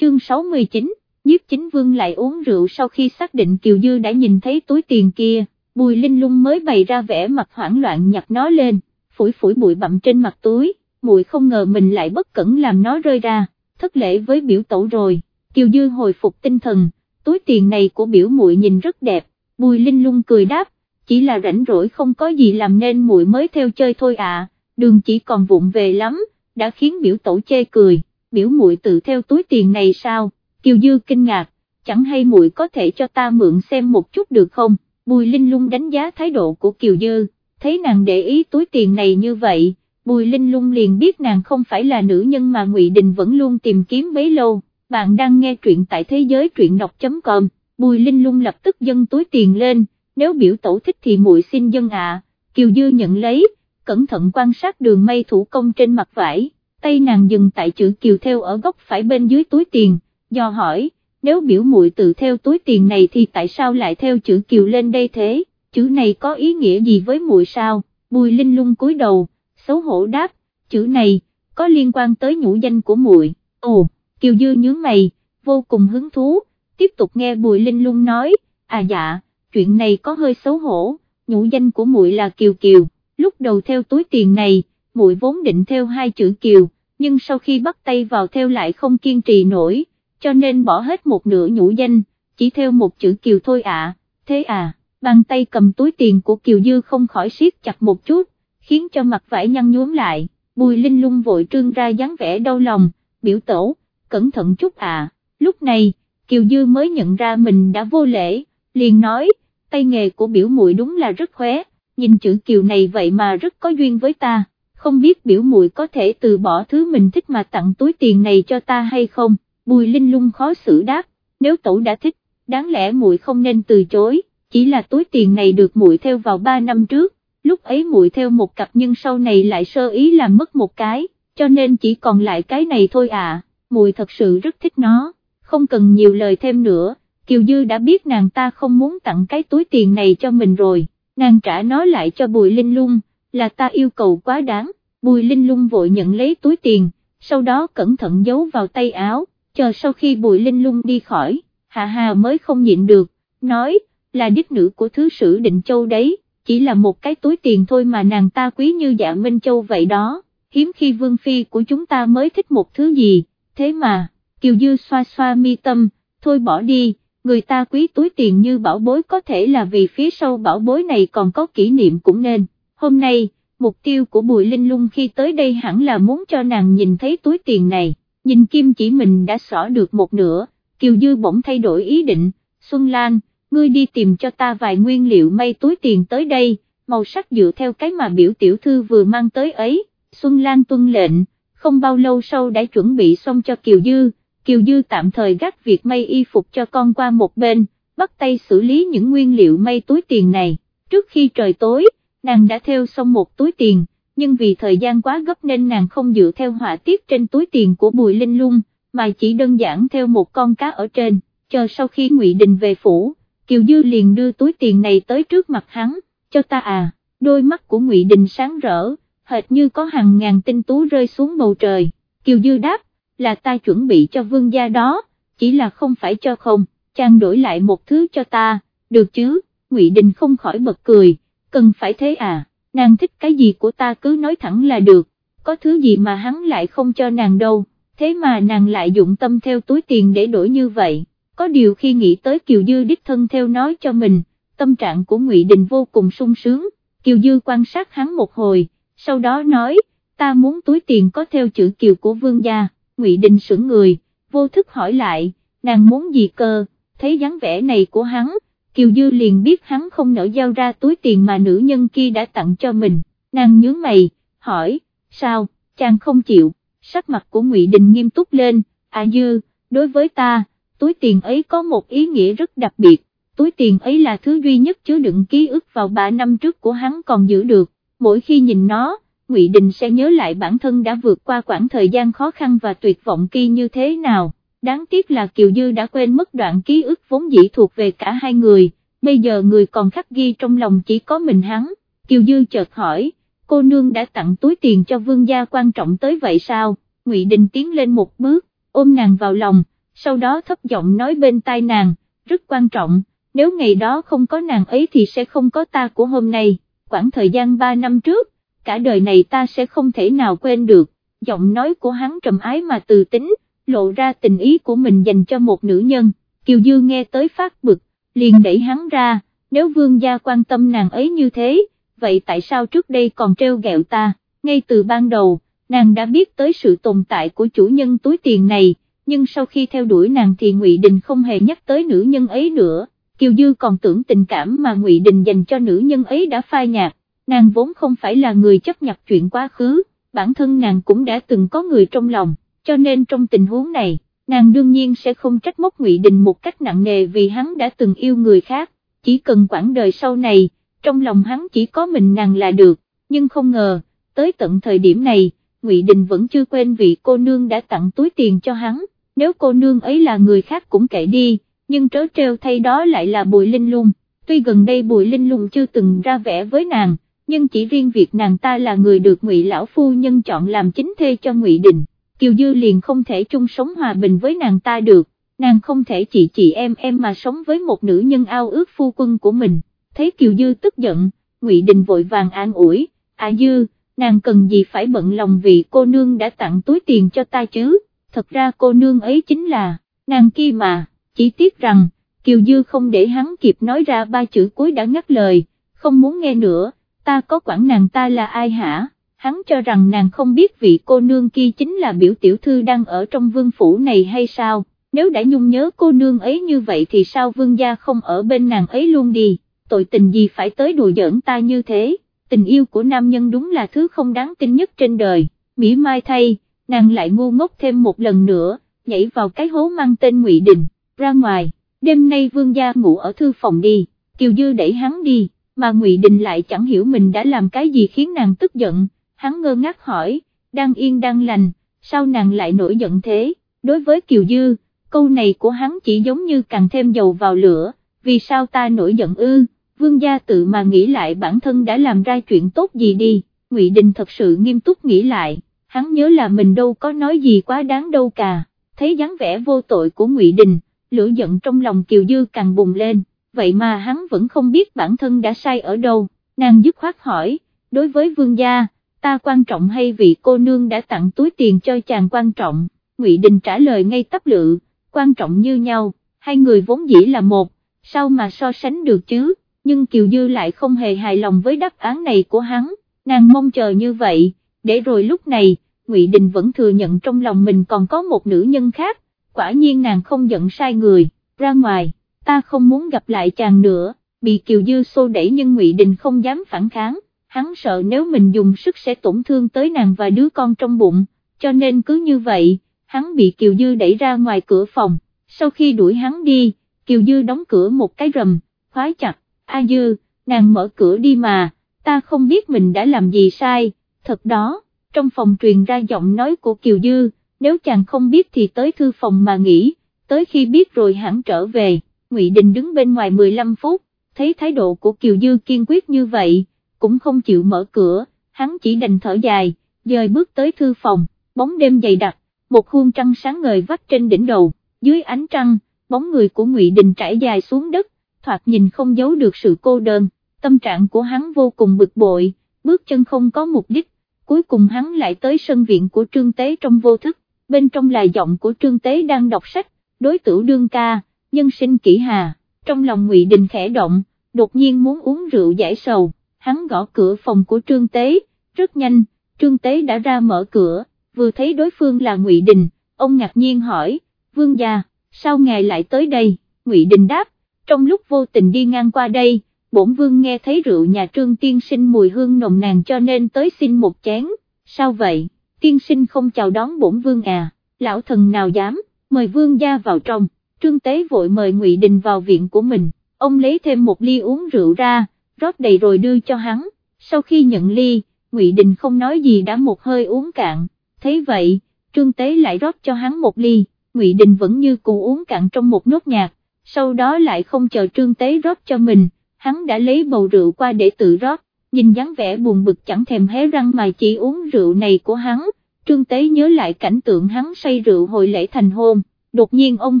chương 69, nhiếp chính vương lại uống rượu sau khi xác định Kiều Dư đã nhìn thấy túi tiền kia, Bùi Linh Lung mới bày ra vẻ mặt hoảng loạn nhặt nó lên, phủi phủi bụi bặm trên mặt túi, muội không ngờ mình lại bất cẩn làm nó rơi ra, thất lễ với biểu tẩu rồi, Kiều Dư hồi phục tinh thần, túi tiền này của biểu muội nhìn rất đẹp, Bùi Linh Lung cười đáp, chỉ là rảnh rỗi không có gì làm nên muội mới theo chơi thôi à, đường chỉ còn vụng về lắm, đã khiến biểu tẩu chê cười, biểu muội tự theo túi tiền này sao, Kiều Dư kinh ngạc, chẳng hay muội có thể cho ta mượn xem một chút được không, Bùi Linh Lung đánh giá thái độ của Kiều Dư, thấy nàng để ý túi tiền này như vậy, Bùi Linh Lung liền biết nàng không phải là nữ nhân mà Ngụy Đình vẫn luôn tìm kiếm bấy lâu, bạn đang nghe truyện tại thế giới truyện đọc.com, Bùi Linh Lung lập tức dâng túi tiền lên, nếu biểu tẩu thích thì muội xin dân ạ, Kiều Dư nhận lấy, cẩn thận quan sát đường may thủ công trên mặt vải, tay nàng dừng tại chữ Kiều theo ở góc phải bên dưới túi tiền, do hỏi, nếu biểu muội tự theo túi tiền này thì tại sao lại theo chữ Kiều lên đây thế, chữ này có ý nghĩa gì với muội sao, Bùi Linh Lung cúi đầu, xấu hổ đáp, chữ này, có liên quan tới nhũ danh của muội. ồ, Kiều Dư nhướng mày, vô cùng hứng thú, tiếp tục nghe Bùi Linh Lung nói, à dạ, chuyện này có hơi xấu hổ, nhũ danh của muội là Kiều Kiều, lúc đầu theo túi tiền này, muội vốn định theo hai chữ Kiều, nhưng sau khi bắt tay vào theo lại không kiên trì nổi, cho nên bỏ hết một nửa nhũ danh, chỉ theo một chữ Kiều thôi ạ, thế à, bàn tay cầm túi tiền của Kiều Dư không khỏi siết chặt một chút, khiến cho mặt vải nhăn nhuốm lại, Bùi Linh lung vội trương ra dáng vẻ đau lòng, biểu tổ, cẩn thận chút à, lúc này, Kiều Dư mới nhận ra mình đã vô lễ, liền nói, tay nghề của biểu muội đúng là rất khóe, nhìn chữ Kiều này vậy mà rất có duyên với ta, không biết biểu muội có thể từ bỏ thứ mình thích mà tặng túi tiền này cho ta hay không, Bùi Linh lung khó xử đáp, nếu tổ đã thích, đáng lẽ muội không nên từ chối, chỉ là túi tiền này được muội theo vào 3 năm trước, lúc ấy muội theo một cặp nhưng sau này lại sơ ý làm mất một cái, cho nên chỉ còn lại cái này thôi à, muội thật sự rất thích nó, không cần nhiều lời thêm nữa, Kiều Dư đã biết nàng ta không muốn tặng cái túi tiền này cho mình rồi, nàng trả nó lại cho Bùi Linh Lung, là ta yêu cầu quá đáng, Bùi Linh Lung vội nhận lấy túi tiền, sau đó cẩn thận giấu vào tay áo, chờ sau khi Bùi Linh Lung đi khỏi, Hạ Hà mới không nhịn được, nói, là đích nữ của Thứ sử Định Châu đấy chỉ là một cái túi tiền thôi mà nàng ta quý như dạ Minh Châu vậy đó, hiếm khi vương phi của chúng ta mới thích một thứ gì, thế mà, Kiều Dư xoa xoa mi tâm, thôi bỏ đi, người ta quý túi tiền như bảo bối có thể là vì phía sau bảo bối này còn có kỷ niệm cũng nên, hôm nay, mục tiêu của Bùi Linh Lung khi tới đây hẳn là muốn cho nàng nhìn thấy túi tiền này, nhìn kim chỉ mình đã xỏ được một nửa, Kiều Dư bỗng thay đổi ý định, Xuân Lan, ngươi đi tìm cho ta vài nguyên liệu may túi tiền tới đây, màu sắc dựa theo cái mà biểu tiểu thư vừa mang tới ấy, Xuân Lan tuân lệnh, không bao lâu sau đã chuẩn bị xong cho Kiều Dư, Kiều Dư tạm thời gác việc may y phục cho con qua một bên, bắt tay xử lý những nguyên liệu may túi tiền này, trước khi trời tối, nàng đã theo xong một túi tiền, nhưng vì thời gian quá gấp nên nàng không dựa theo họa tiết trên túi tiền của Bùi Linh Lung, mà chỉ đơn giản theo một con cá ở trên, chờ sau khi Ngụy Đình về phủ Kiều Dư liền đưa túi tiền này tới trước mặt hắn, cho ta à, đôi mắt của Ngụy Đình sáng rỡ, hệt như có hàng ngàn tinh tú rơi xuống bầu trời, Kiều Dư đáp, là ta chuẩn bị cho vương gia đó, chỉ là không phải cho không, chàng đổi lại một thứ cho ta, được chứ, Ngụy Đình không khỏi bật cười, cần phải thế à, nàng thích cái gì của ta cứ nói thẳng là được, có thứ gì mà hắn lại không cho nàng đâu, thế mà nàng lại dụng tâm theo túi tiền để đổi như vậy có điều khi nghĩ tới Kiều Dư đích thân theo nói cho mình, tâm trạng của Ngụy Đình vô cùng sung sướng, Kiều Dư quan sát hắn một hồi, sau đó nói, ta muốn túi tiền có theo chữ Kiều của vương gia, Ngụy Đình sững người, vô thức hỏi lại, nàng muốn gì cơ, thấy dáng vẻ này của hắn, Kiều Dư liền biết hắn không nỡ giao ra túi tiền mà nữ nhân kia đã tặng cho mình, nàng nhướng mày, hỏi, sao, chàng không chịu, sắc mặt của Ngụy Đình nghiêm túc lên, à Dư, đối với ta, túi tiền ấy có một ý nghĩa rất đặc biệt, túi tiền ấy là thứ duy nhất chứa đựng ký ức vào 3 năm trước của hắn còn giữ được, mỗi khi nhìn nó, Ngụy Đình sẽ nhớ lại bản thân đã vượt qua quãng thời gian khó khăn và tuyệt vọng kia như thế nào, đáng tiếc là Kiều Dư đã quên mất đoạn ký ức vốn dĩ thuộc về cả hai người, bây giờ người còn khắc ghi trong lòng chỉ có mình hắn, Kiều Dư chợt hỏi, cô nương đã tặng túi tiền cho vương gia quan trọng tới vậy sao, Ngụy Đình tiến lên một bước, ôm nàng vào lòng, sau đó thấp giọng nói bên tai nàng, rất quan trọng, nếu ngày đó không có nàng ấy thì sẽ không có ta của hôm nay, khoảng thời gian 3 năm trước, cả đời này ta sẽ không thể nào quên được, giọng nói của hắn trầm ái mà từ tính, lộ ra tình ý của mình dành cho một nữ nhân, Kiều Dư nghe tới phát bực, liền đẩy hắn ra, nếu vương gia quan tâm nàng ấy như thế, vậy tại sao trước đây còn treo gẹo ta, ngay từ ban đầu, nàng đã biết tới sự tồn tại của chủ nhân túi tiền này, nhưng sau khi theo đuổi nàng thì Ngụy Đình không hề nhắc tới nữ nhân ấy nữa, Kiều Dư còn tưởng tình cảm mà Ngụy Đình dành cho nữ nhân ấy đã phai nhạt, nàng vốn không phải là người chấp nhặt chuyện quá khứ, bản thân nàng cũng đã từng có người trong lòng, cho nên trong tình huống này, nàng đương nhiên sẽ không trách móc Ngụy Đình một cách nặng nề vì hắn đã từng yêu người khác, chỉ cần quãng đời sau này, trong lòng hắn chỉ có mình nàng là được, nhưng không ngờ, tới tận thời điểm này, Ngụy Đình vẫn chưa quên vị cô nương đã tặng túi tiền cho hắn, nếu cô nương ấy là người khác cũng kệ đi, nhưng trớ trêu thay đó lại là Bùi Linh Lung, tuy gần đây Bùi Linh Lung chưa từng ra vẻ với nàng, nhưng chỉ riêng việc nàng ta là người được Ngụy lão phu nhân chọn làm chính thê cho Ngụy Đình, Kiều Dư liền không thể chung sống hòa bình với nàng ta được, nàng không thể chị chị em em mà sống với một nữ nhân ao ước phu quân của mình, thấy Kiều Dư tức giận, Ngụy Đình vội vàng an ủi, à Dư, nàng cần gì phải bận lòng vì cô nương đã tặng túi tiền cho ta chứ, thật ra cô nương ấy chính là, nàng kia mà, chỉ tiếc rằng, Kiều Dư không để hắn kịp nói ra ba chữ cuối đã ngắt lời, không muốn nghe nữa, ta có quản nàng ta là ai hả, hắn cho rằng nàng không biết vị cô nương kia chính là biểu tiểu thư đang ở trong vương phủ này hay sao, nếu đã nhung nhớ cô nương ấy như vậy thì sao vương gia không ở bên nàng ấy luôn đi, tội tình gì phải tới đùa giỡn ta như thế? Tình yêu của nam nhân đúng là thứ không đáng tin nhất trên đời, Mỹ Mai thay, nàng lại ngu ngốc thêm một lần nữa, nhảy vào cái hố mang tên Ngụy Đình, ra ngoài, đêm nay vương gia ngủ ở thư phòng đi, Kiều Dư đẩy hắn đi, mà Ngụy Đình lại chẳng hiểu mình đã làm cái gì khiến nàng tức giận, hắn ngơ ngác hỏi, đang yên đang lành, sao nàng lại nổi giận thế, đối với Kiều Dư, câu này của hắn chỉ giống như càng thêm dầu vào lửa, vì sao ta nổi giận ư? vương gia tự mà nghĩ lại bản thân đã làm ra chuyện tốt gì đi, Ngụy Đình thật sự nghiêm túc nghĩ lại, hắn nhớ là mình đâu có nói gì quá đáng đâu cả, thấy dáng vẻ vô tội của Ngụy Đình, lửa giận trong lòng Kiều Dư càng bùng lên, vậy mà hắn vẫn không biết bản thân đã sai ở đâu, nàng dứt khoát hỏi, đối với vương gia, ta quan trọng hay vị cô nương đã tặng túi tiền cho chàng quan trọng, Ngụy Đình trả lời ngay tấp lự, quan trọng như nhau, hai người vốn dĩ là một, sao mà so sánh được chứ? nhưng Kiều Dư lại không hề hài lòng với đáp án này của hắn, nàng mong chờ như vậy, để rồi lúc này, Ngụy Đình vẫn thừa nhận trong lòng mình còn có một nữ nhân khác, quả nhiên nàng không giận sai người, ra ngoài, ta không muốn gặp lại chàng nữa, bị Kiều Dư xô đẩy nhưng Ngụy Đình không dám phản kháng, hắn sợ nếu mình dùng sức sẽ tổn thương tới nàng và đứa con trong bụng, cho nên cứ như vậy, hắn bị Kiều Dư đẩy ra ngoài cửa phòng, sau khi đuổi hắn đi, Kiều Dư đóng cửa một cái rầm, khóa chặt, A Dư, nàng mở cửa đi mà, ta không biết mình đã làm gì sai, thật đó, trong phòng truyền ra giọng nói của Kiều Dư, nếu chàng không biết thì tới thư phòng mà nghỉ, tới khi biết rồi hẳn trở về, Ngụy Đình đứng bên ngoài 15 phút, thấy thái độ của Kiều Dư kiên quyết như vậy, cũng không chịu mở cửa, hắn chỉ đành thở dài, dời bước tới thư phòng, bóng đêm dày đặc, một khuôn trăng sáng ngời vắt trên đỉnh đầu, dưới ánh trăng, bóng người của Ngụy Đình trải dài xuống đất, thoạt nhìn không giấu được sự cô đơn, tâm trạng của hắn vô cùng bực bội, bước chân không có mục đích, cuối cùng hắn lại tới sân viện của Trương Tế trong vô thức, bên trong là giọng của Trương Tế đang đọc sách, đối tử đương ca, nhân sinh kỹ hà, trong lòng ngụy Đình khẽ động, đột nhiên muốn uống rượu giải sầu, hắn gõ cửa phòng của Trương Tế, rất nhanh, Trương Tế đã ra mở cửa, vừa thấy đối phương là ngụy Đình, ông ngạc nhiên hỏi, vương gia, sao ngài lại tới đây, ngụy Đình đáp, trong lúc vô tình đi ngang qua đây, bổn vương nghe thấy rượu nhà trương tiên sinh mùi hương nồng nàn cho nên tới xin một chén, sao vậy, tiên sinh không chào đón bổn vương à, lão thần nào dám, mời vương gia vào trong, trương tế vội mời ngụy Đình vào viện của mình, ông lấy thêm một ly uống rượu ra, rót đầy rồi đưa cho hắn, sau khi nhận ly, ngụy Đình không nói gì đã một hơi uống cạn, thấy vậy, trương tế lại rót cho hắn một ly, ngụy Đình vẫn như cũ uống cạn trong một nốt nhạc, sau đó lại không chờ trương tế rót cho mình, hắn đã lấy bầu rượu qua để tự rót, nhìn dáng vẻ buồn bực chẳng thèm hé răng mà chỉ uống rượu này của hắn, trương tế nhớ lại cảnh tượng hắn say rượu hồi lễ thành hôn, đột nhiên ông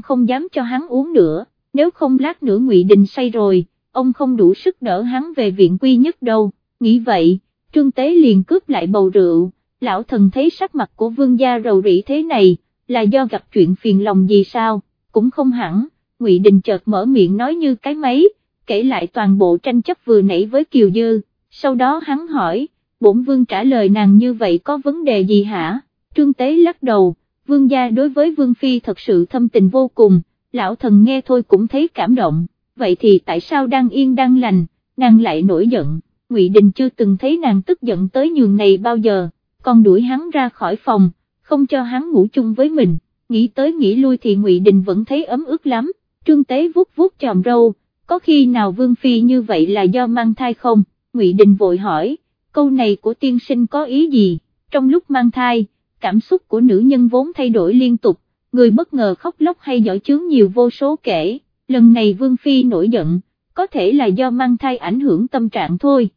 không dám cho hắn uống nữa, nếu không lát nữa Ngụy Đình say rồi, ông không đủ sức đỡ hắn về viện quy nhất đâu, nghĩ vậy, Trương Tế liền cướp lại bầu rượu, lão thần thấy sắc mặt của vương gia rầu rĩ thế này, là do gặp chuyện phiền lòng gì sao, cũng không hẳn, Ngụy Đình chợt mở miệng nói như cái máy, kể lại toàn bộ tranh chấp vừa nãy với Kiều Dư, sau đó hắn hỏi, bổn vương trả lời nàng như vậy có vấn đề gì hả, Trương Tế lắc đầu, vương gia đối với vương phi thật sự thâm tình vô cùng, lão thần nghe thôi cũng thấy cảm động, vậy thì tại sao đang yên đang lành, nàng lại nổi giận, Ngụy Đình chưa từng thấy nàng tức giận tới nhường này bao giờ, còn đuổi hắn ra khỏi phòng, không cho hắn ngủ chung với mình, nghĩ tới nghĩ lui thì Ngụy Đình vẫn thấy ấm ức lắm, trương tế vuốt vuốt chòm râu, có khi nào vương phi như vậy là do mang thai không, Ngụy Đình vội hỏi, câu này của tiên sinh có ý gì, trong lúc mang thai, cảm xúc của nữ nhân vốn thay đổi liên tục, người bất ngờ khóc lóc hay giỏi chướng nhiều vô số kể, lần này vương phi nổi giận, có thể là do mang thai ảnh hưởng tâm trạng thôi.